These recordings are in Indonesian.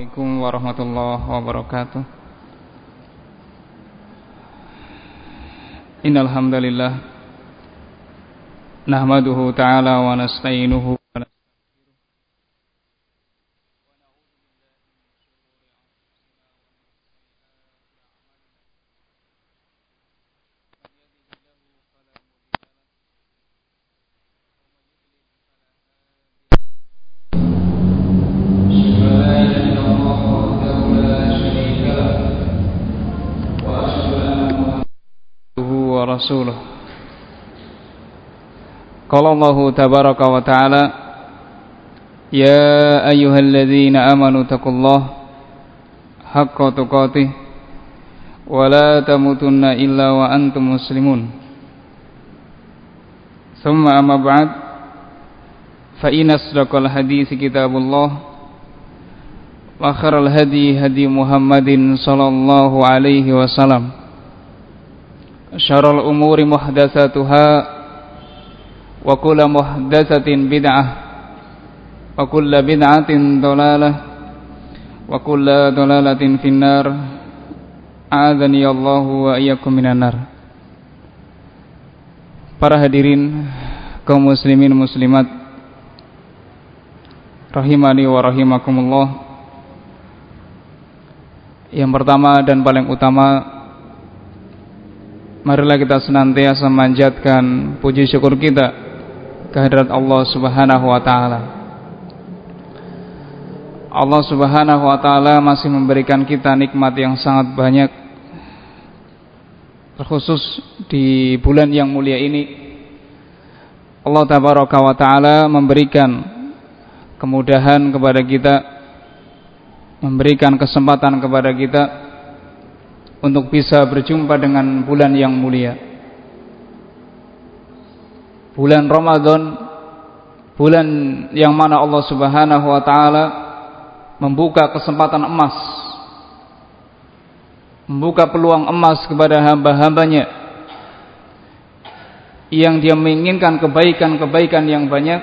Assalamualaikum warahmatullahi wabarakatuh. Innal hamdalillah nahmaduhu ta'ala wa nasta'inuhu قال الله تبارك وتعالى يا أيها الذين آمنوا اتقوا الله حق تقاته ولا تموتن إلا وأنتم مسلمون ثم أما بعد فإن أصدق الحديث كتاب الله وخير الهدي هدي محمد صلى الله عليه وسلم syarul umuri muhdatsatuha bid'ah. Wa kullu bid'atin dhalalah wa kullu dhalalatin finnar. A'adzani Allah wa iyyakum minan nar. Para hadirin kaum muslimin muslimat. Rahimani wa rahimakumullah. Yang pertama dan paling utama Marilah kita senantiasa memanjatkan puji syukur kita kehadirat Allah Subhanahu wa taala. Allah Subhanahu wa taala masih memberikan kita nikmat yang sangat banyak terkhusus di bulan yang mulia ini. Allah tabaraka wa taala memberikan kemudahan kepada kita memberikan kesempatan kepada kita untuk bisa berjumpa dengan bulan yang mulia. Bulan Ramadan bulan yang mana Allah Subhanahu wa taala membuka kesempatan emas membuka peluang emas kepada hamba-hambanya yang dia menginginkan kebaikan-kebaikan yang banyak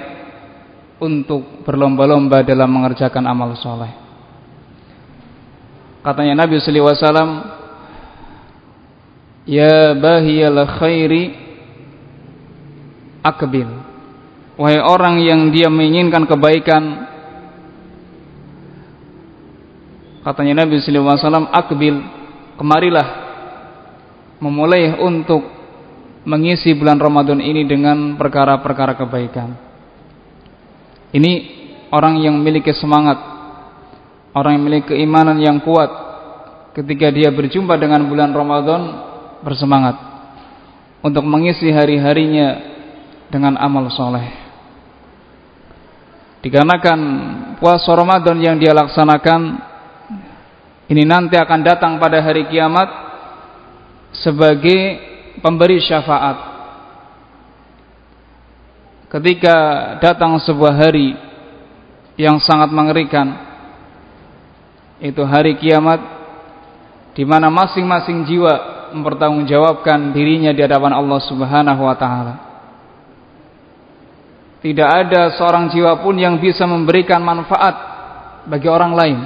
untuk berlomba-lomba dalam mengerjakan amal soleh. Katanya Nabi wasallam Ya bahiyal khairi akbil Wahai orang yang dia menginginkan kebaikan Katanya Nabi sallallahu alaihi akbil kemarilah memulai untuk mengisi bulan Ramadan ini dengan perkara-perkara kebaikan. Ini orang yang memiliki semangat, orang yang memiliki keimanan yang kuat ketika dia berjumpa dengan bulan Ramadan bersemangat untuk mengisi hari-harinya dengan amal soleh. Dikarenakan puasa Ramadan yang dia laksanakan ini nanti akan datang pada hari kiamat sebagai pemberi syafaat. Ketika datang sebuah hari yang sangat mengerikan, itu hari kiamat di mana masing-masing jiwa mempertanggungjawabkan dirinya di hadapan Allah Subhanahu wa taala. Tidak ada seorang jiwa pun yang bisa memberikan manfaat bagi orang lain.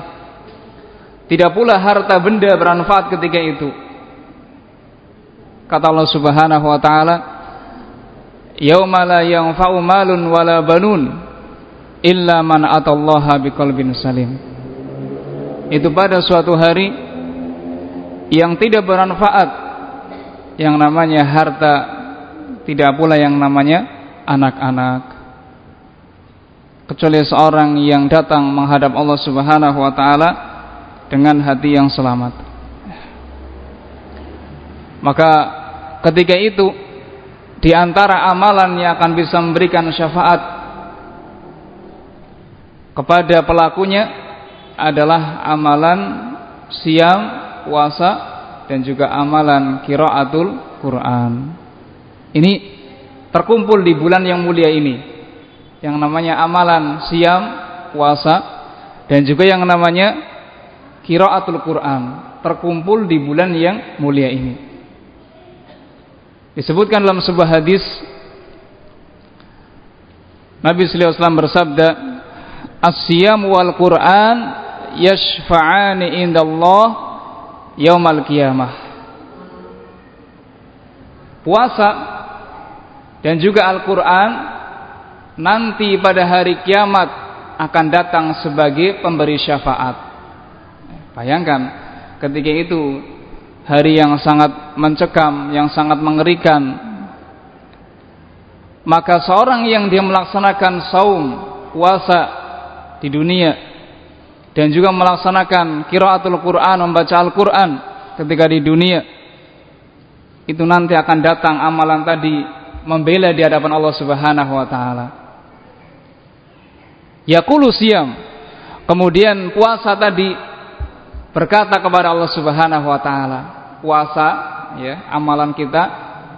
Tidak pula harta benda bermanfaat ketika itu. Kata Allah Subhanahu wa taala, "Yauma la yanfa'u malun wala banun illa man atallaha biqalbin salim." Itu pada suatu hari yang tidak bermanfaat yang namanya harta tidak pula yang namanya anak-anak kecuali seorang yang datang menghadap Allah Subhanahu wa taala dengan hati yang selamat maka ketika itu di antara amalan yang akan bisa memberikan syafaat kepada pelakunya adalah amalan siam puasa dan juga amalan kiraatul Quran. Ini terkumpul di bulan yang mulia ini. Yang namanya amalan siam, puasa dan juga yang namanya kiraatul Quran terkumpul di bulan yang mulia ini. Disebutkan dalam sebuah hadis Nabi sallallahu alaihi wasallam bersabda, "As-siyam wal Quran yashfa'ani indallah yaumal qiyamah puasa dan juga Al-Qur'an nanti pada hari kiamat akan datang sebagai pemberi syafaat bayangkan ketika itu hari yang sangat mencekam yang sangat mengerikan maka seorang yang dia melaksanakan saum puasa di dunia dan juga melaksanakan kiraatul Quran membaca Al-Quran ketika di dunia itu nanti akan datang amalan tadi membela di hadapan Allah Subhanahu wa taala. Yaqulu siyam. Kemudian puasa tadi berkata kepada Allah Subhanahu wa taala, puasa ya, amalan kita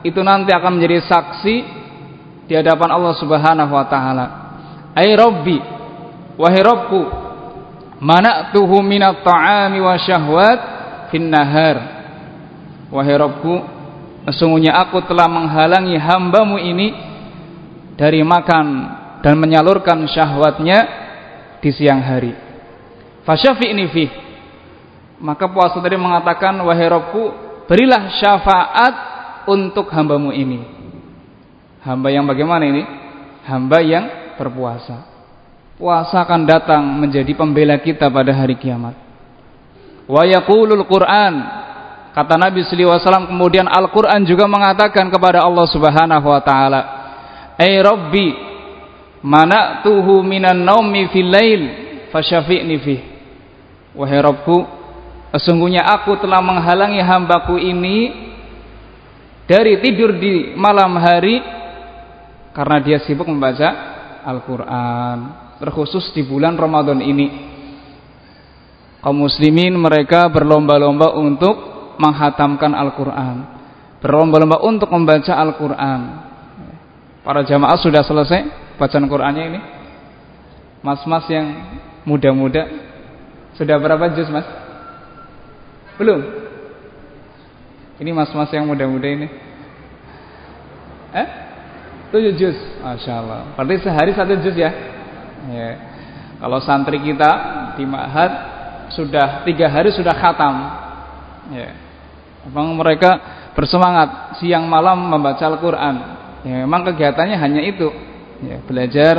itu nanti akan menjadi saksi di hadapan Allah Subhanahu wa taala. Ai Rabbi wahai Rabbku mana'tuhu minat ta'ami wa syahwat fin nahar. Wahai Rabbku sesungguhnya aku telah menghalangi hambamu ini dari makan dan menyalurkan syahwatnya di siang hari. Fasyafi'ni fi. Maka puasa tadi mengatakan wahai Rabbku berilah syafaat untuk hambamu ini Hamba yang bagaimana ini? Hamba yang berpuasa. Puasa akan datang menjadi pembela kita pada hari kiamat. Wa yaqulul Qur'an kata Nabi sallallahu alaihi wasallam kemudian Al-Qur'an juga mengatakan kepada Allah Subhanahu wa taala, "Ai Rabbi, mana'tuhu minan naumi fil lail fasyafi'ni fi." Wahai Rabbku, sesungguhnya aku telah menghalangi hambaku ini dari tidur di malam hari karena dia sibuk membaca Al-Quran terkhusus di bulan Ramadan ini. Kaum muslimin mereka berlomba-lomba untuk menghatamkan Al-Quran berlomba-lomba untuk membaca Al-Quran. Para jamaah sudah selesai bacaan Qurannya ini mas-mas yang muda-muda sudah berapa juz mas? belum? ini mas-mas yang muda-muda ini eh? tujuh juz Masya Allah berarti sehari satu juz ya, ya. kalau santri kita di Ma'had sudah tiga hari sudah khatam ya. memang mereka bersemangat siang malam membaca Al-Quran ya, memang kegiatannya hanya itu ya, belajar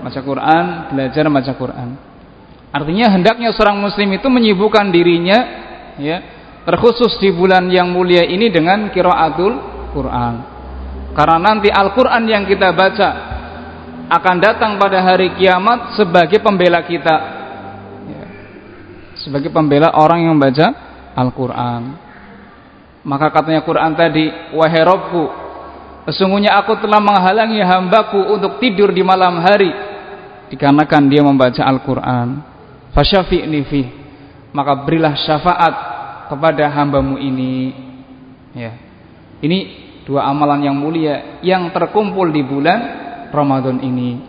baca Quran belajar baca Quran artinya hendaknya seorang muslim itu menyibukkan dirinya ya terkhusus di bulan yang mulia ini dengan kiraatul Quran karena nanti Al-Quran yang kita baca akan datang pada hari kiamat sebagai pembela kita. Ya. Sebagai pembela orang yang membaca Al-Quran. Maka katanya Quran tadi, Wahai Robku, sesungguhnya aku telah menghalangi hambaku untuk tidur di malam hari. Dikarenakan dia membaca Al-Quran. Fasyafi'ni fi. Maka berilah syafaat kepada hambamu ini. Ya. Ini dua amalan yang mulia yang terkumpul di bulan Ramadan ini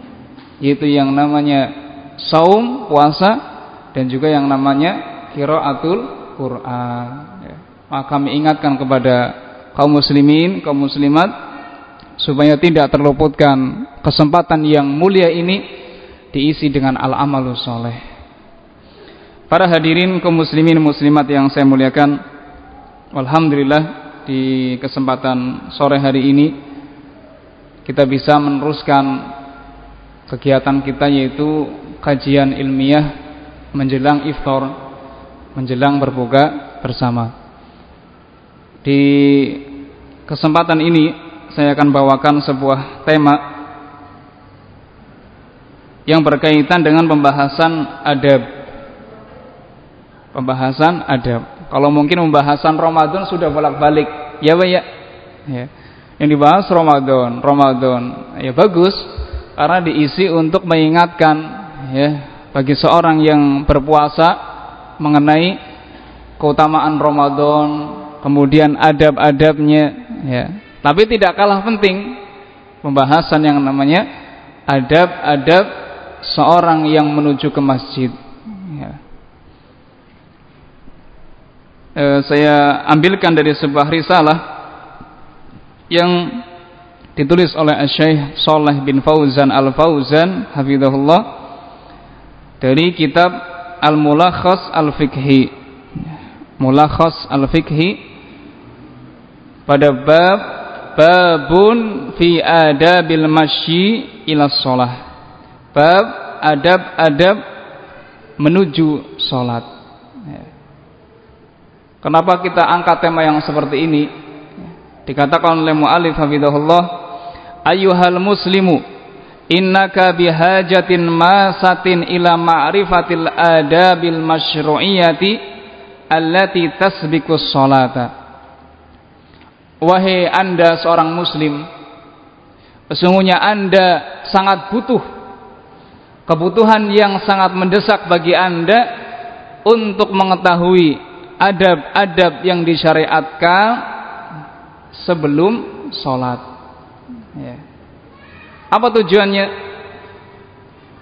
yaitu yang namanya saum puasa dan juga yang namanya qiraatul Quran ya. maka kami ingatkan kepada kaum muslimin kaum muslimat supaya tidak terluputkan kesempatan yang mulia ini diisi dengan al-amalus soleh para hadirin kaum muslimin muslimat yang saya muliakan Alhamdulillah di kesempatan sore hari ini kita bisa meneruskan kegiatan kita yaitu kajian ilmiah menjelang iftar, menjelang berbuka bersama. Di kesempatan ini saya akan bawakan sebuah tema yang berkaitan dengan pembahasan adab. Pembahasan adab. Kalau mungkin pembahasan Ramadan sudah bolak-balik, ya Pak ya. ya. Yang dibahas Ramadan, Ramadan. Ya bagus karena diisi untuk mengingatkan ya bagi seorang yang berpuasa mengenai keutamaan Ramadan, kemudian adab-adabnya ya. Tapi tidak kalah penting pembahasan yang namanya adab-adab seorang yang menuju ke masjid. eh, saya ambilkan dari sebuah risalah yang ditulis oleh Syekh Saleh bin Fauzan Al-Fauzan hafizahullah dari kitab Al-Mulakhas Al-Fiqhi. Mulakhas Al-Fiqhi pada bab babun fi adabil masyi ila sholah. Bab adab-adab menuju sholat. Ya. Kenapa kita angkat tema yang seperti ini? Dikatakan oleh mu'alif hafidhahullah, Ayuhal muslimu innaka bihajatin masatin ila ma'rifatil adabil masyru'iyati allati tasbiqus salata wahai anda seorang muslim sesungguhnya anda sangat butuh kebutuhan yang sangat mendesak bagi anda untuk mengetahui adab-adab yang disyariatkan sebelum sholat ya apa tujuannya?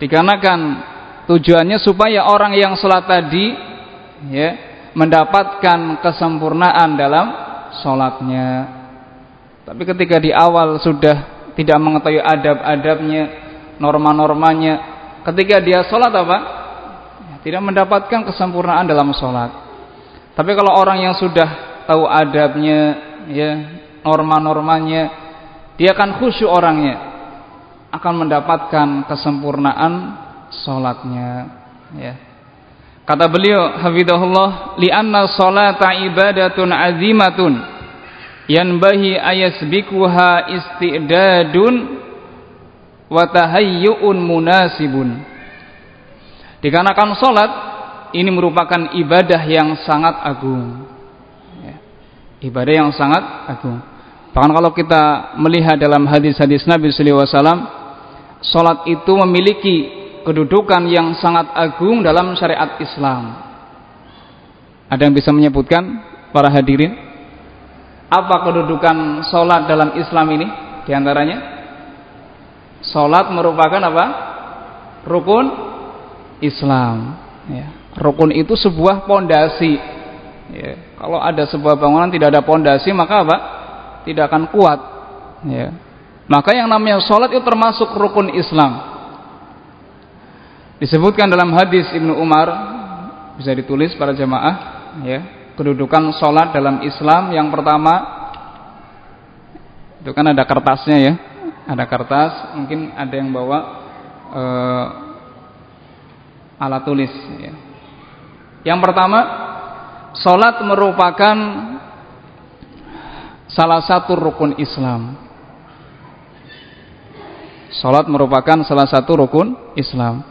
Dikarenakan tujuannya supaya orang yang sholat tadi ya mendapatkan kesempurnaan dalam sholatnya. Tapi ketika di awal sudah tidak mengetahui adab-adabnya, norma-normanya, ketika dia sholat apa? Ya, tidak mendapatkan kesempurnaan dalam sholat. Tapi kalau orang yang sudah tahu adabnya, ya norma-normanya, dia akan khusyuk orangnya akan mendapatkan kesempurnaan salatnya ya kata beliau hafizahullah li'anna salata ibadatun azimatun yanbahi ayasbikuha istidadun wa tahayyu'un munasibun dikarenakan salat ini merupakan ibadah yang sangat agung ya. ibadah yang sangat agung bahkan kalau kita melihat dalam hadis-hadis Nabi sallallahu alaihi wasallam Salat itu memiliki kedudukan yang sangat agung dalam syariat Islam. Ada yang bisa menyebutkan para hadirin? Apa kedudukan salat dalam Islam ini? Di antaranya salat merupakan apa? Rukun Islam. Ya. Rukun itu sebuah pondasi. Ya. Kalau ada sebuah bangunan tidak ada pondasi maka apa? Tidak akan kuat. Ya. Maka yang namanya sholat itu termasuk rukun Islam. Disebutkan dalam hadis Ibnu Umar bisa ditulis para jamaah ya, kedudukan sholat dalam Islam yang pertama itu kan ada kertasnya ya. Ada kertas, mungkin ada yang bawa uh, alat tulis ya. Yang pertama, sholat merupakan salah satu rukun Islam. Salat merupakan salah satu rukun Islam.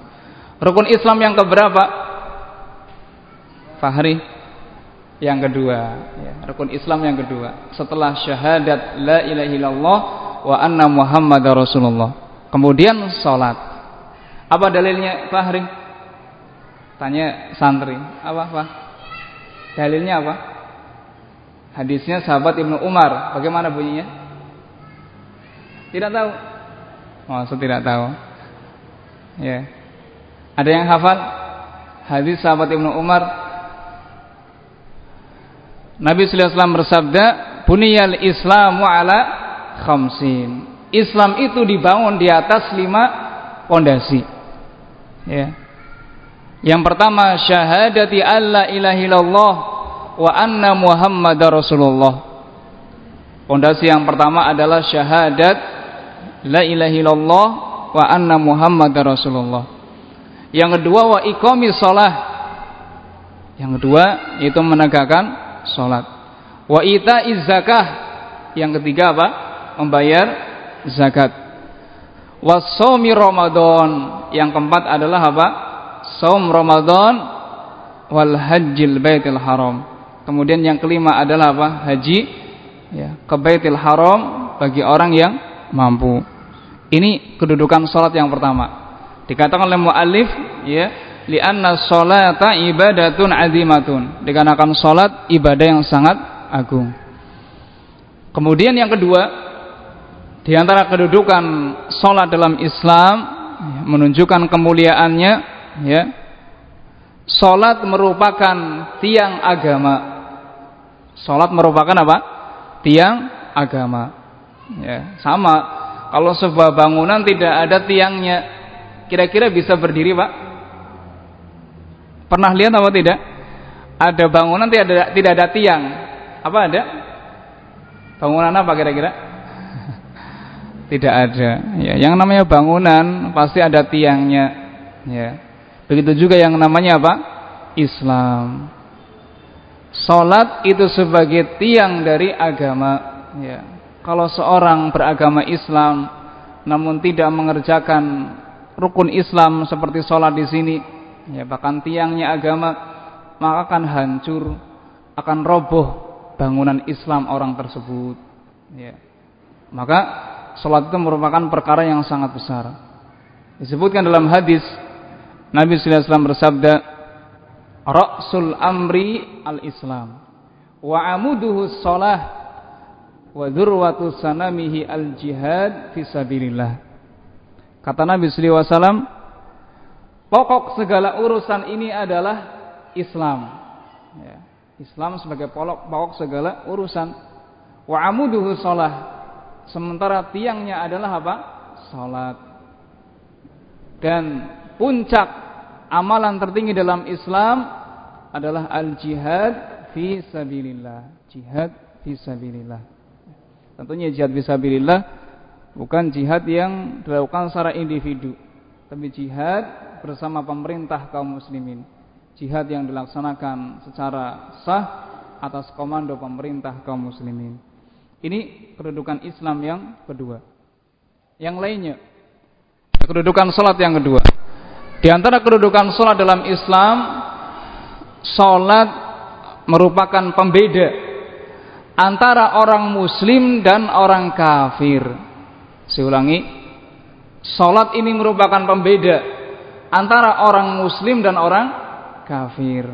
Rukun Islam yang keberapa? Fahri yang kedua, ya, rukun Islam yang kedua. Setelah syahadat la ilaha illallah wa anna Muhammad Rasulullah. Kemudian salat. Apa dalilnya Fahri? Tanya santri. Apa, Pak? Dalilnya apa? Hadisnya sahabat Ibnu Umar. Bagaimana bunyinya? Tidak tahu. Oh, saya tidak tahu. Ya. Ada yang hafal hadis sahabat Ibnu Umar? Nabi sallallahu alaihi wasallam bersabda, "Buniyal Islamu ala khamsin." Islam itu dibangun di atas lima pondasi. Ya. Yang pertama syahadati alla ilaha illallah wa anna muhammadar rasulullah. Pondasi yang pertama adalah syahadat la ilaha illallah wa anna muhammadar rasulullah yang kedua wa iqamis shalah yang kedua itu menegakkan salat wa itaiz zakah. Yang ketiga apa? Membayar zakat. Wasomi ramadan. Yang keempat adalah apa? Saum ramadan wal hajjil baitil haram. Kemudian yang kelima adalah apa? Haji ya ke baitil haram bagi orang yang mampu. Ini kedudukan salat yang pertama. Dikatakan oleh muallif ya, li'anna sholata ibadatun azimatun. Dikarenakan salat ibadah yang sangat agung. Kemudian yang kedua, di antara kedudukan salat dalam Islam ya, menunjukkan kemuliaannya ya. Salat merupakan tiang agama. Salat merupakan apa? Tiang agama. Ya, sama. Kalau sebuah bangunan tidak ada tiangnya, kira-kira bisa berdiri, Pak? Pernah lihat apa tidak? Ada bangunan tidak ada, tidak ada tiang. Apa ada? Bangunan apa kira-kira? tidak ada. Ya, yang namanya bangunan pasti ada tiangnya. Ya. Begitu juga yang namanya apa? Islam. Salat itu sebagai tiang dari agama. Ya. Kalau seorang beragama Islam namun tidak mengerjakan rukun Islam seperti sholat di sini, ya bahkan tiangnya agama, maka akan hancur, akan roboh bangunan Islam orang tersebut. Ya. Maka sholat itu merupakan perkara yang sangat besar. Disebutkan dalam hadis Nabi Sallallahu Alaihi Wasallam bersabda, "Rasul amri al-Islam, wa amuduhu sholah, wa dzurwatu sanamihi al-jihad fi sabilillah." Kata Nabi wasallam, pokok segala urusan ini adalah Islam. Ya, Islam sebagai pokok pokok segala urusan. Wa amuduhu shalah. Sementara tiangnya adalah apa? Salat. Dan puncak amalan tertinggi dalam Islam adalah al-jihad fi sabilillah. Jihad fi sabilillah. Tentunya jihad fi sabilillah Bukan jihad yang dilakukan secara individu, tapi jihad bersama pemerintah kaum muslimin. Jihad yang dilaksanakan secara sah atas komando pemerintah kaum muslimin. Ini kedudukan Islam yang kedua. Yang lainnya, kedudukan salat yang kedua. Di antara kedudukan salat dalam Islam, salat merupakan pembeda antara orang muslim dan orang kafir. Saya ulangi, salat ini merupakan pembeda antara orang muslim dan orang kafir.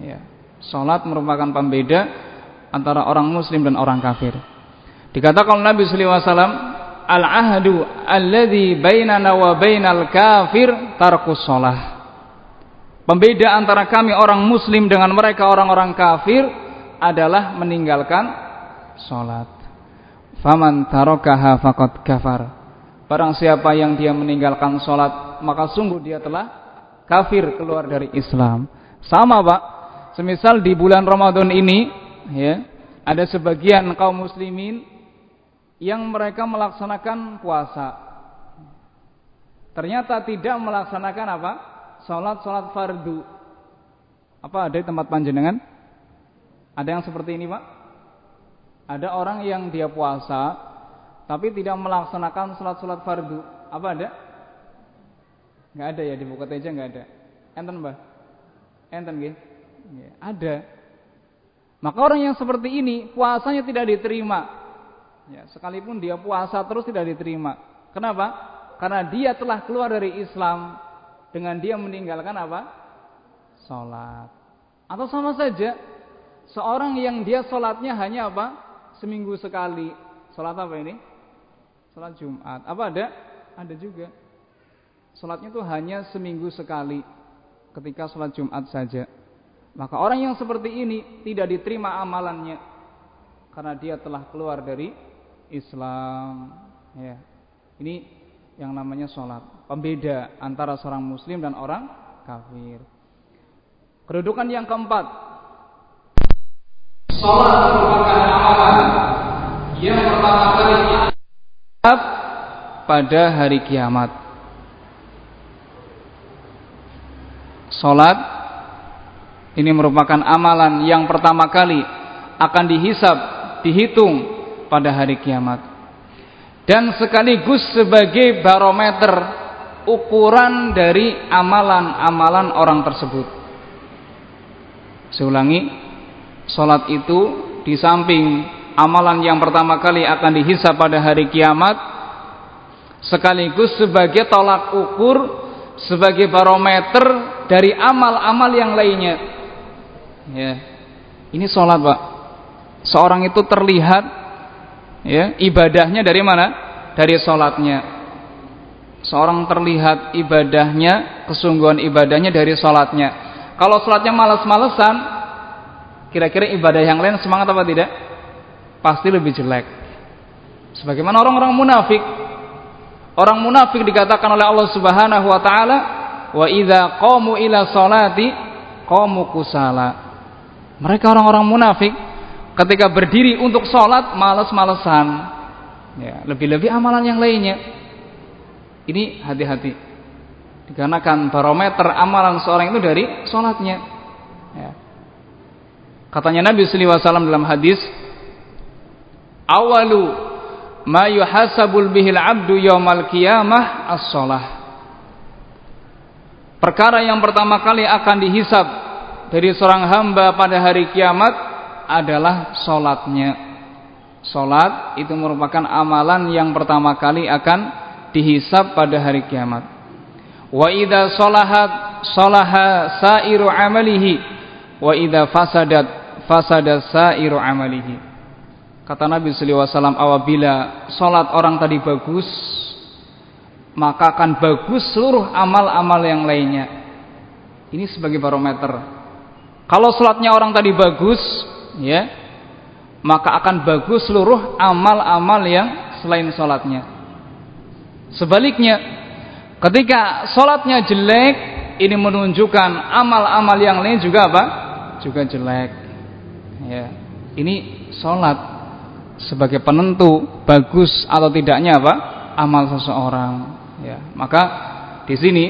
Ya. Salat merupakan pembeda antara orang muslim dan orang kafir. Dikatakan Nabi sallallahu alaihi wasallam, "Al-ahdu alladhi bainana wa bainal kafir tarkus shalah." Pembeda antara kami orang muslim dengan mereka orang-orang kafir adalah meninggalkan salat. Faman tarokaha fakot kafar. Barang siapa yang dia meninggalkan sholat, maka sungguh dia telah kafir keluar dari Islam. Sama pak, semisal di bulan Ramadan ini, ya, ada sebagian kaum muslimin yang mereka melaksanakan puasa. Ternyata tidak melaksanakan apa? Sholat-sholat fardu. Apa ada di tempat panjenengan? Ada yang seperti ini pak? Ada orang yang dia puasa tapi tidak melaksanakan sholat-sholat fardu. Apa ada? Nggak ada ya di buku teja nggak ada. Enten mbah? Enten gih? Ya, ada. Maka orang yang seperti ini puasanya tidak diterima. Ya, sekalipun dia puasa terus tidak diterima. Kenapa? Karena dia telah keluar dari Islam dengan dia meninggalkan apa? Sholat. Atau sama saja seorang yang dia sholatnya hanya apa? Seminggu sekali. Salat apa ini? Salat Jumat. Apa ada? Ada juga. Salatnya itu hanya seminggu sekali ketika salat Jumat saja. Maka orang yang seperti ini tidak diterima amalannya karena dia telah keluar dari Islam. Ya. Ini yang namanya salat. Pembeda antara seorang muslim dan orang kafir. Kedudukan yang keempat. Pada hari kiamat. Salat ini merupakan amalan yang pertama kali akan dihisap, dihitung pada hari kiamat. Dan sekaligus sebagai barometer ukuran dari amalan-amalan orang tersebut. Saya ulangi, salat itu di samping amalan yang pertama kali akan dihisap pada hari kiamat sekaligus sebagai tolak ukur sebagai barometer dari amal-amal yang lainnya. Ya. Ini sholat pak. Seorang itu terlihat ya ibadahnya dari mana? Dari sholatnya seorang terlihat ibadahnya kesungguhan ibadahnya dari sholatnya kalau sholatnya males-malesan kira-kira ibadah yang lain semangat apa tidak pasti lebih jelek. Sebagaimana orang-orang munafik. Orang munafik dikatakan oleh Allah Subhanahu wa taala wa idza qamu ila salati qamu kusala. Mereka orang-orang munafik ketika berdiri untuk sholat malas-malesan. Ya, lebih-lebih amalan yang lainnya. Ini hati-hati. Dikarenakan barometer amalan seorang itu dari sholatnya. Ya. Katanya Nabi wasallam dalam hadis, "Awalu ma yuhasabul bihil 'abdu yaumal qiyamah as-shalah." Perkara yang pertama kali akan dihisab dari seorang hamba pada hari kiamat adalah salatnya. Salat itu merupakan amalan yang pertama kali akan dihisab pada hari kiamat. Wa idza salahat salaha sairu amalihi wa idza fasadat fasada sairu amalihi. Kata Nabi sallallahu alaihi wasallam apabila salat orang tadi bagus maka akan bagus seluruh amal-amal yang lainnya. Ini sebagai barometer. Kalau salatnya orang tadi bagus, ya, maka akan bagus seluruh amal-amal yang selain salatnya. Sebaliknya, ketika salatnya jelek, ini menunjukkan amal-amal yang lain juga apa? Juga jelek. Ya. Ini salat sebagai penentu bagus atau tidaknya apa? amal seseorang ya maka di sini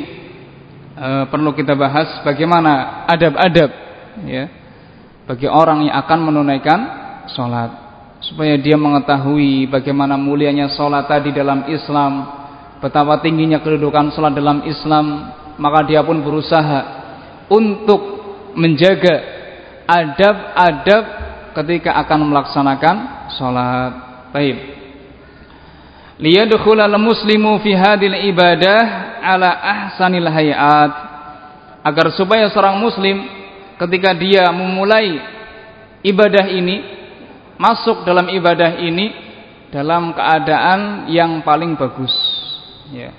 e, perlu kita bahas bagaimana adab-adab ya bagi orang yang akan menunaikan sholat supaya dia mengetahui bagaimana mulianya sholat tadi dalam Islam betapa tingginya kedudukan sholat dalam Islam maka dia pun berusaha untuk menjaga adab-adab ketika akan melaksanakan sholat. Baik. Liyadkhulal muslimu fi hadil ibadah ala ahsanil hayat. Agar supaya seorang muslim ketika dia memulai ibadah ini masuk dalam ibadah ini dalam keadaan yang paling bagus. Ya.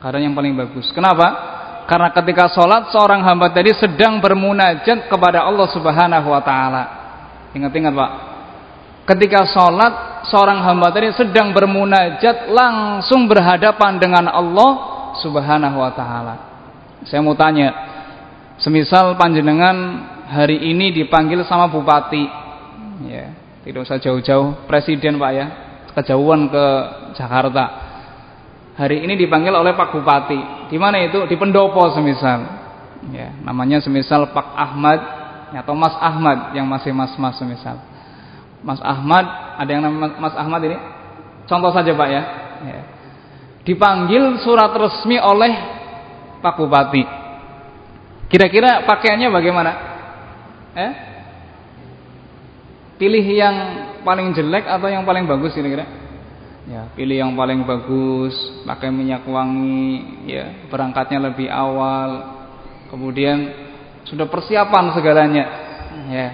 Keadaan yang paling bagus. Kenapa karena ketika sholat seorang hamba tadi sedang bermunajat kepada Allah Subhanahu wa taala. Ingat-ingat Pak. Ketika sholat seorang hamba tadi sedang bermunajat langsung berhadapan dengan Allah Subhanahu wa taala. Saya mau tanya, semisal panjenengan hari ini dipanggil sama bupati, ya, tidak usah jauh-jauh, presiden Pak ya, kejauhan ke Jakarta. Hari ini dipanggil oleh Pak Bupati. Di mana itu? Di Pendopo semisal. Ya, namanya semisal Pak Ahmad atau Mas Ahmad yang masih mas-mas semisal. Mas Ahmad, ada yang nama Mas Ahmad ini? Contoh saja Pak ya. ya. Dipanggil surat resmi oleh Pak Bupati. Kira-kira pakaiannya bagaimana? Eh? Pilih yang paling jelek atau yang paling bagus kira-kira? Ya, pilih yang paling bagus, pakai minyak wangi, ya, berangkatnya lebih awal. Kemudian sudah persiapan segalanya. Ya.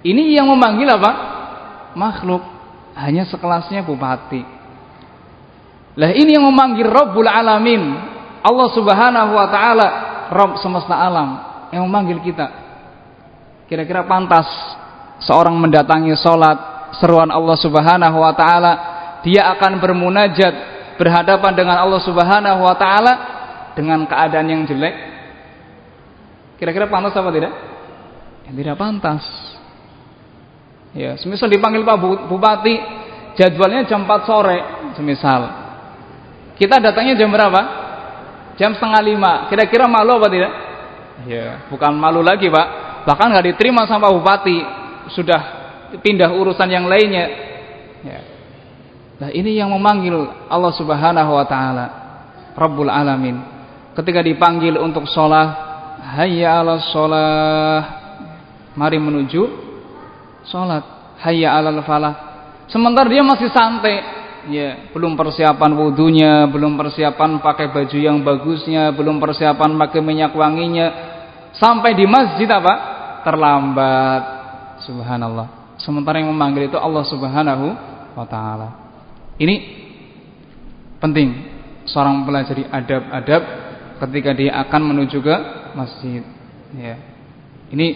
Ini yang memanggil apa? makhluk hanya sekelasnya bupati lah ini yang memanggil Rabbul Alamin Allah subhanahu wa ta'ala Rabb semesta alam yang memanggil kita kira-kira pantas seorang mendatangi sholat seruan Allah subhanahu wa ta'ala dia akan bermunajat berhadapan dengan Allah subhanahu wa ta'ala dengan keadaan yang jelek kira-kira pantas apa tidak? yang tidak pantas Ya, semisal dipanggil Pak Bupati, jadwalnya jam 4 sore, semisal. Kita datangnya jam berapa? Jam setengah lima. Kira-kira malu apa tidak? Ya, bukan malu lagi Pak. Bahkan nggak diterima sama Bupati, sudah pindah urusan yang lainnya. Ya. Nah ini yang memanggil Allah Subhanahu Wa Taala, Rabbul Alamin. Ketika dipanggil untuk sholat, hayya ala sholat, mari menuju sholat. Hayya alal falah. Sementara dia masih santai. Ya belum persiapan wudhunya belum persiapan pakai baju yang bagusnya belum persiapan pakai minyak wanginya. Sampai di masjid apa? Terlambat. Subhanallah. Sementara yang memanggil itu Allah subhanahu wa ta'ala ini penting seorang mempelajari adab-adab ketika dia akan menuju ke masjid ya. Ini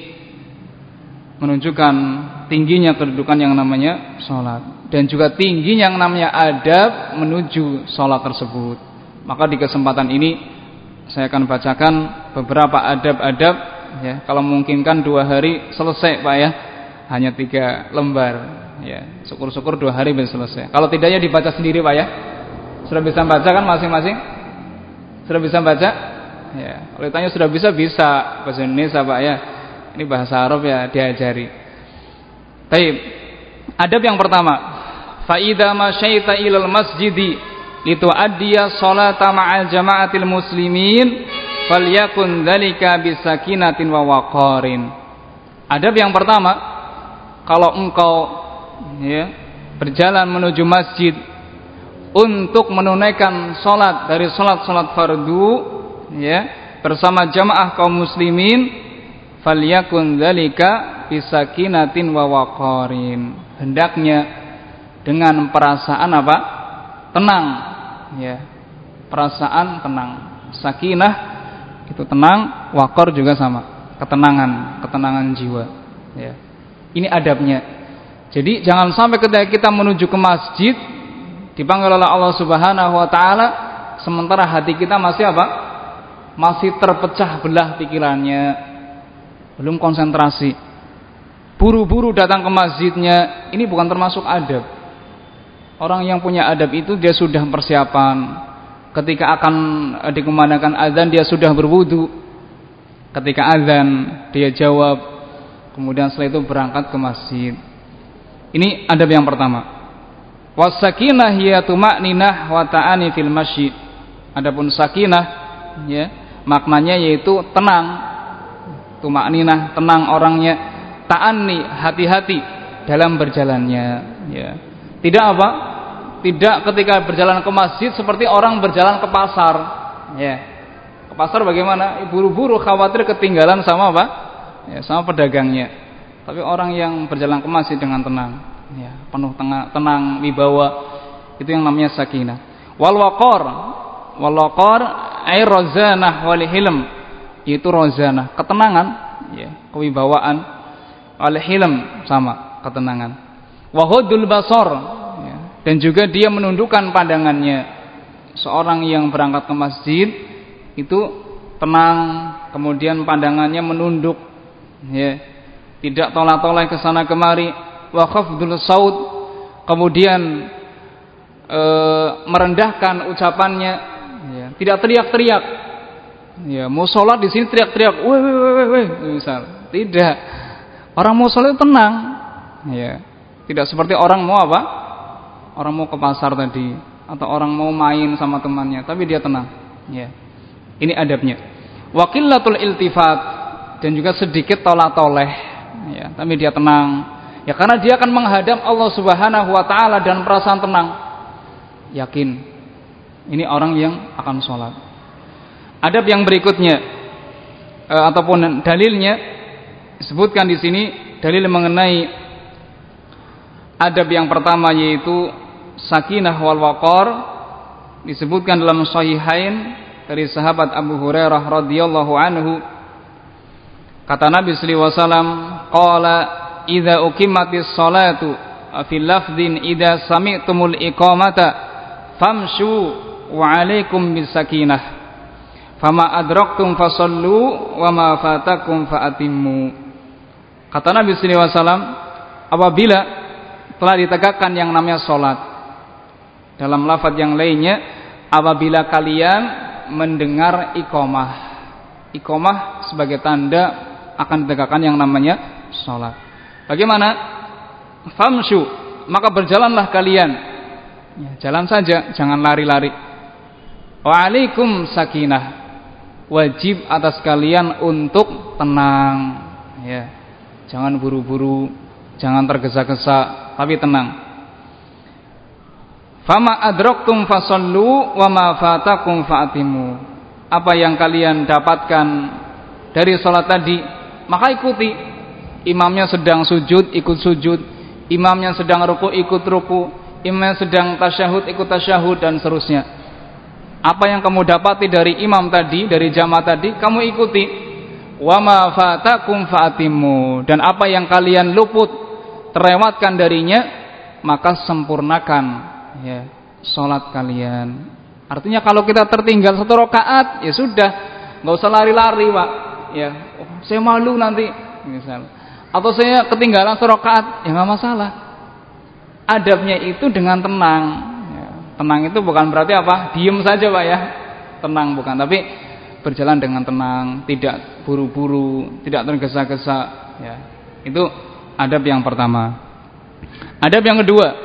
menunjukkan tingginya kedudukan yang namanya sholat dan juga tinggi yang namanya adab menuju sholat tersebut. Maka di kesempatan ini saya akan bacakan beberapa adab-adab ya. Kalau memungkinkan dua hari selesai Pak ya hanya tiga lembar ya. Syukur-syukur dua hari bisa selesai. Kalau tidaknya dibaca sendiri Pak ya. Sudah bisa baca kan masing-masing? Sudah bisa baca? Ya. Kalau ditanya sudah bisa bisa. Bahasa Indonesia Pak ya. Ini bahasa Arab ya diajari. Taib. Adab yang pertama. Faida masyaita ilal masjidi lituaddiya salata ma'al jama'atil muslimin falyakun dzalika bisakinatin wa waqarin. Adab yang pertama, kalau engkau ya, berjalan menuju masjid untuk menunaikan salat dari salat-salat fardu ya, bersama jamaah kaum muslimin, falyakun dzalika bisakinatin wa waqarin. Hendaknya dengan perasaan apa? Tenang, ya. Perasaan tenang. Sakinah itu tenang, wakor juga sama, ketenangan, ketenangan jiwa. Ya. Ini adabnya. Jadi jangan sampai ketika kita menuju ke masjid dipanggil oleh Allah Subhanahu wa taala sementara hati kita masih apa? Masih terpecah belah pikirannya. Belum konsentrasi. Buru-buru datang ke masjidnya, ini bukan termasuk adab. Orang yang punya adab itu dia sudah persiapan, ketika akan eh, dikumandangkan azan dia sudah berwudu ketika azan dia jawab kemudian setelah itu berangkat ke masjid ini adab yang pertama wasakinah hiya tuma'ninah wa ta'ani fil masjid adapun sakinah ya maknanya yaitu tenang tuma'ninah tenang orangnya ta'ani hati-hati dalam berjalannya ya tidak apa tidak ketika berjalan ke masjid seperti orang berjalan ke pasar. Ya. Ke pasar bagaimana? Buru-buru khawatir ketinggalan sama apa? Ya, sama pedagangnya. Tapi orang yang berjalan ke masjid dengan tenang, ya, penuh tenang, tenang wibawa itu yang namanya sakinah. Wal waqar, wal waqar ay rozanah wal hilm. Itu ketenangan, ya, kewibawaan. Wal hilm sama, ketenangan. Wahudul basar, dan juga dia menundukkan pandangannya seorang yang berangkat ke masjid itu tenang kemudian pandangannya menunduk ya. Tidak tolak-tolak ke sana kemari. Wa khafdul saut kemudian e, merendahkan ucapannya. Ya. Tidak teriak-teriak. Ya mau sholat di sini teriak-teriak. Weh weh weh weh misal. Tidak. Orang mau sholat tenang. Ya. Tidak seperti orang mau apa? Orang mau ke pasar tadi. Atau orang mau main sama temannya. Tapi dia tenang. Ya. Ini adabnya. Wakilatul iltifat dan juga sedikit tolak-toleh ya tapi dia tenang. Ya karena dia akan menghadap Allah Subhanahu wa taala dan perasaan tenang. Yakin. Ini orang yang akan sholat. Adab yang berikutnya eh, ataupun dalilnya disebutkan di sini dalil mengenai adab yang pertama yaitu sakinah wal waqar disebutkan dalam sahihain dari sahabat Abu Hurairah radhiyallahu anhu kata Nabi sallallahu alaihi wasallam qala idza uqimatis salatu fi lafdin idza sami'tumul iqamata famshu wa alaikum bisakinah fama adraktum fasallu wa ma fatakum faatimmu kata Nabi sallallahu alaihi wasallam apabila telah ditegakkan yang namanya salat dalam lafaz yang lainnya, apabila kalian mendengar iqamah. Iqamah sebagai tanda akan ditegakkan yang namanya salat. Bagaimana? Famshu, maka berjalanlah kalian. Ya, jalan saja, jangan lari-lari. Waalaikum sakinah. Wajib atas kalian untuk tenang, ya. Jangan buru-buru, jangan tergesa-gesa, tapi tenang. Fama adroktum fasallu wa ma fatakum fa'atimu. Apa yang kalian dapatkan dari sholat tadi, maka ikuti. Imamnya sedang sujud, ikut sujud. Imamnya sedang ruku, ikut ruku. Imamnya sedang tasyahud, ikut tasyahud dan seterusnya. Apa yang kamu dapati dari imam tadi, dari jamaah tadi, kamu ikuti. Wa ma fatakum fa'atimu. Dan apa yang kalian luput, terlewatkan darinya, maka sempurnakan ya salat kalian Artinya kalau kita tertinggal satu rakaat, ya sudah, nggak usah lari-lari, Pak. Ya, saya malu nanti, misal. Atau saya ketinggalan satu rakaat, ya nggak masalah. Adabnya itu dengan tenang. Ya, tenang itu bukan berarti apa? Diem saja, Pak ya. Tenang bukan, tapi berjalan dengan tenang, tidak buru-buru, tidak tergesa-gesa, ya. Itu adab yang pertama. Adab yang kedua,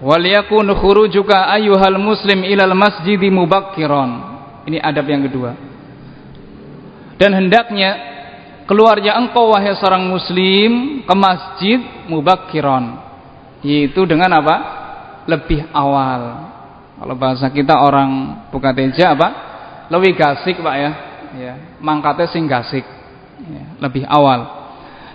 wal yakun khurujuka ayyuhal muslim ilal masjidi mubakkiran ini adab yang kedua dan hendaknya keluarnya engkau wahai seorang muslim ke masjid mubakkiran yaitu dengan apa? Lebih awal. Kalau bahasa kita orang buka teja apa? Lebih gasik Pak ya. Ya mangkatnya sing gasik. Ya, lebih awal.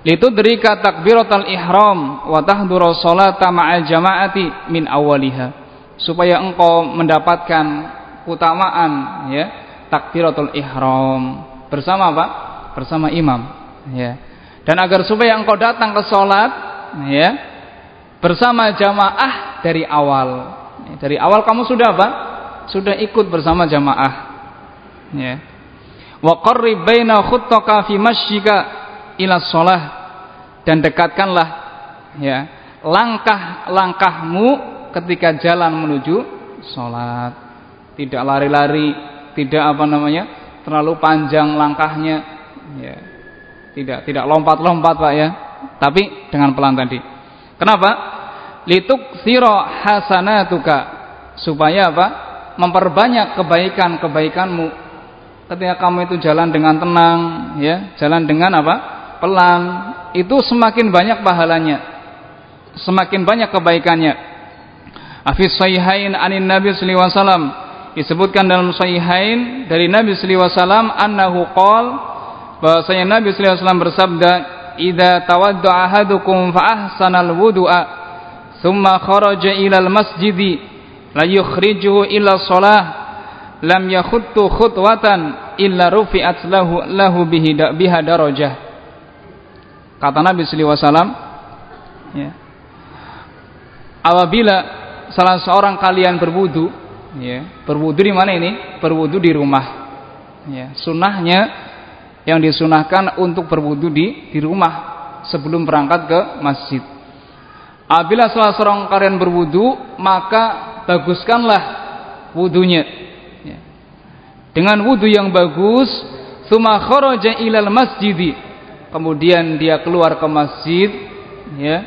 Litudrika takbiratal ihram wa tahdhura sholata ma'al jama'ati min awaliha supaya engkau mendapatkan keutamaan ya takbiratul ihram. Bersama apa bersama imam ya. Dan agar supaya engkau datang ke salat ya bersama jamaah dari awal. Dari awal kamu sudah apa? Sudah ikut bersama jamaah ya. Wa qarrib baina khuttaka fi masjika ila sholah. Dan dekatkanlah ya langkah-langkahmu ketika jalan menuju sholat. Tidak lari-lari tidak apa namanya terlalu panjang langkahnya ya. Tidak tidak lompat-lompat pak ya. Tapi dengan pelan tadi. Kenapa? Lituk siro hasanatuka. Supaya apa? Memperbanyak kebaikan-kebaikanmu. Ketika kamu itu jalan dengan tenang ya. Jalan dengan apa? Pelan. Itu semakin banyak pahalanya. Semakin banyak kebaikannya. Afis Sahihain anin Nabi sallallahu alaihi wasallam. Disebutkan dalam Sahihain dari Nabi sallallahu alaihi wasallam annahu qol bahwasanya Nabi sallallahu alaihi wasallam bersabda idza tawadda ahadukum fa ahsanal wudu'a thumma kharaja ila al masjidi la yukhrijuhu ila shalah lam yakhuttu khutwatan illa rufi'at lahu lahu bihi biha darajah Kata Nabi sallallahu alaihi wasallam, ya. Apabila salah seorang kalian berwudu, ya, berwudu di mana ini? Berwudu di rumah. Ya, sunnahnya yang disunahkan untuk berwudu di di rumah sebelum berangkat ke masjid. Apabila salah seorang kalian berwudu, maka baguskanlah wudunya. Ya. Dengan wudu yang bagus, summa kharaja ilal masjidi kemudian dia keluar ke masjid ya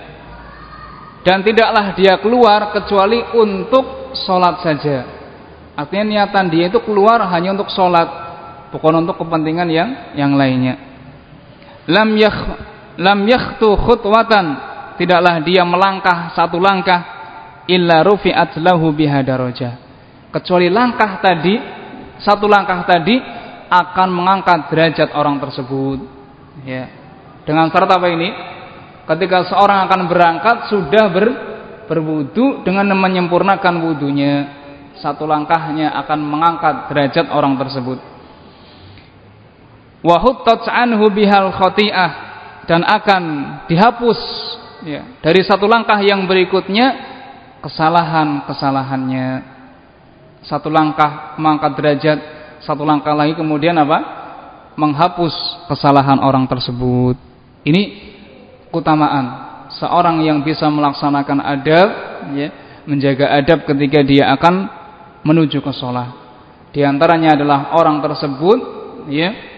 dan tidaklah dia keluar kecuali untuk sholat saja artinya niatan dia itu keluar hanya untuk sholat bukan untuk kepentingan yang yang lainnya lam yakh lam yakhtu khutwatan tidaklah dia melangkah satu langkah illa rufi'at lahu biha darajah kecuali langkah tadi satu langkah tadi akan mengangkat derajat orang tersebut ya dengan syarat apa ini? Ketika seorang akan berangkat sudah ber, berwudu dengan menyempurnakan wudunya. Satu langkahnya akan mengangkat derajat orang tersebut. Wa anhu bihal khati'ah dan akan dihapus ya, dari satu langkah yang berikutnya kesalahan-kesalahannya. Satu langkah mengangkat derajat, satu langkah lagi kemudian apa? menghapus kesalahan orang tersebut. Ini keutamaan seorang yang bisa melaksanakan adab ya, menjaga adab ketika dia akan menuju ke sholat. Di antaranya adalah orang tersebut ya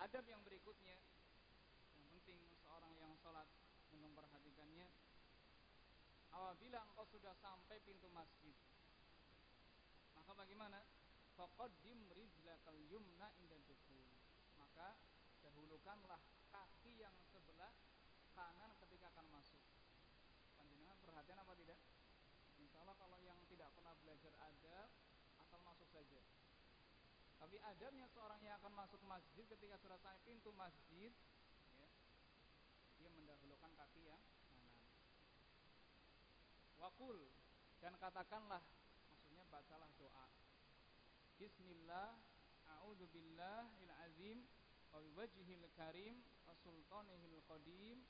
adab yang berikutnya yang penting seorang yang salat memperhatikannya apabila engkau sudah sampai pintu masjid maka bagaimana? Faqaddim rijlakal yumna inda dukhul. Maka dahulukanlah kaki yang sebelah kanan ketika akan masuk. Panjenengan perhatian apa tidak? Insya Allah kalau yang tidak pernah belajar adab asal masuk saja tapi adabnya seorang yang akan masuk masjid ketika sudah sampai pintu masjid ya, dia mendahulukan kaki yang kanan. Wakul dan katakanlah maksudnya bacalah doa. Bismillah A'udzubillahil azim wa karim wa qadim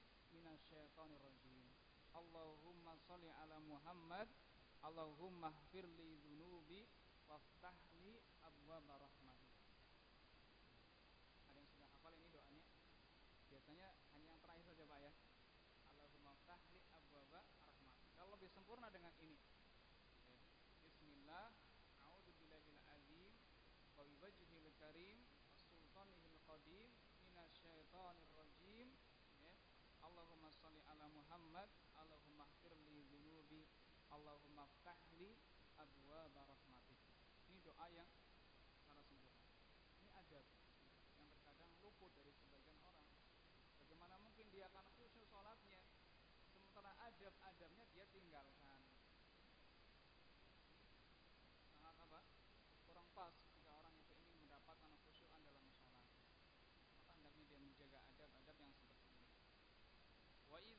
rajim. Allahumma shalli ala Muhammad Allahumma ighfirli dzunubi waftah rahmatik Ada yang sudah hafal ini doanya? Biasanya hanya yang terakhir saja Pak ya. Allahumma iftah li abwaaba rahmatik. Kalau lebih sempurna dengan ini. Bismillah biwajhil karim sultanihil qadim minasyaitonir rajim ya. Allahumma shalli ala Muhammad Allahumma dzunubi Allahumma rahmatik ini doa yang sangat sempurna ini adab yang terkadang luput dari sebagian orang bagaimana mungkin dia akan khusyuk sholatnya sementara adab-adabnya dia tinggalkan. Sangat apa? Kurang pas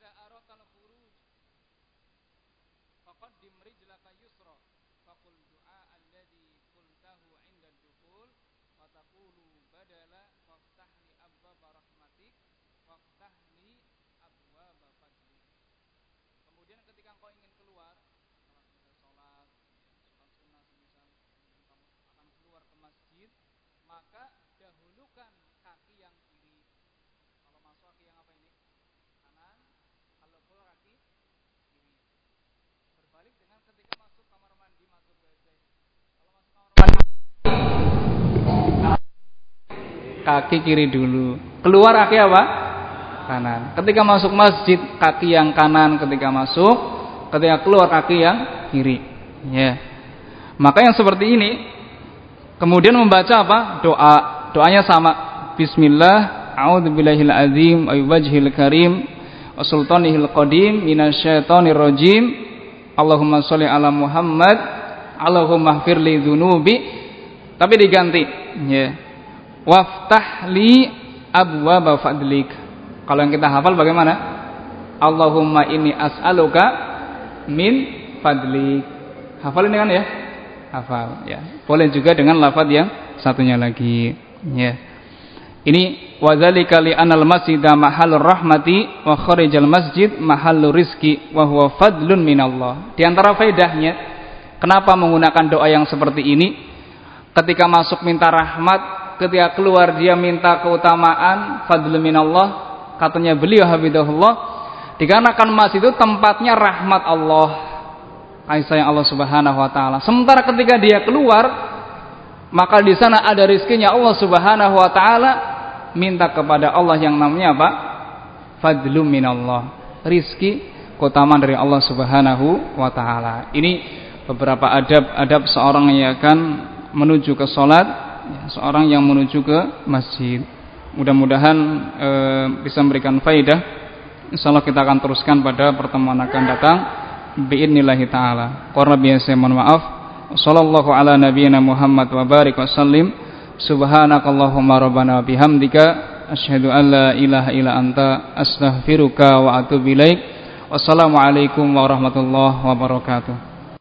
idza aratal khuruj faqaddim rijlaka yusra faqul du'a alladhi qultahu 'inda ad-dukhul wa taqulu badala faftah li abwaaba rahmatik faftah li abwaaba fadlik kemudian ketika engkau ingin keluar selesai sholat sholat sunnah semisal kamu akan keluar ke masjid maka dahulukan kaki yang kiri kalau masuk kaki yang apa ini Berbalik dengan ketika masuk kamar mandi, masuk WC. Kalau masuk kamar mandi kaki kiri dulu. Keluar kaki apa? Kanan. Ketika masuk masjid kaki yang kanan ketika masuk, ketika keluar kaki yang kiri. Ya. Maka yang seperti ini kemudian membaca apa? Doa. Doanya sama. Bismillah, a'udzubillahil azim, ayyubajhil karim, wa sultanihil qadim minasyaitonir rajim Allahumma sholli ala Muhammad Allahumma firli dzunubi tapi diganti ya waftah li fadlik kalau yang kita hafal bagaimana Allahumma inni as'aluka min fadlik hafal ini kan ya hafal ya boleh juga dengan lafaz yang satunya lagi ya ini Wadzalika li anal masjida mahallur rahmati wa kharijal masjid mahallur rizki wa huwa fadlun minallah. Di antara faedahnya kenapa menggunakan doa yang seperti ini? Ketika masuk minta rahmat, ketika keluar dia minta keutamaan fadlun minallah. Katanya beliau habibullah dikarenakan masjid itu tempatnya rahmat Allah. Kasih sayang Allah Subhanahu wa taala. Sementara ketika dia keluar maka di sana ada rizkinya Allah Subhanahu wa taala minta kepada Allah yang namanya apa? Fadlu minallah. Rizki keutamaan dari Allah Subhanahu wa taala. Ini beberapa adab-adab seorang yang akan menuju ke salat, ya, seorang yang menuju ke masjid. Mudah-mudahan e, bisa memberikan faidah. Insyaallah kita akan teruskan pada pertemuan akan datang. Biidnillahi taala. Qurra biasa mohon maaf. Sallallahu ala nabiyyina Muhammad wa barik wa sallim. Subhanakallahumma rabbana bihamdika asyhadu an la ilaha illa anta astaghfiruka wa atubu ilaik. Wassalamualaikum warahmatullahi wabarakatuh.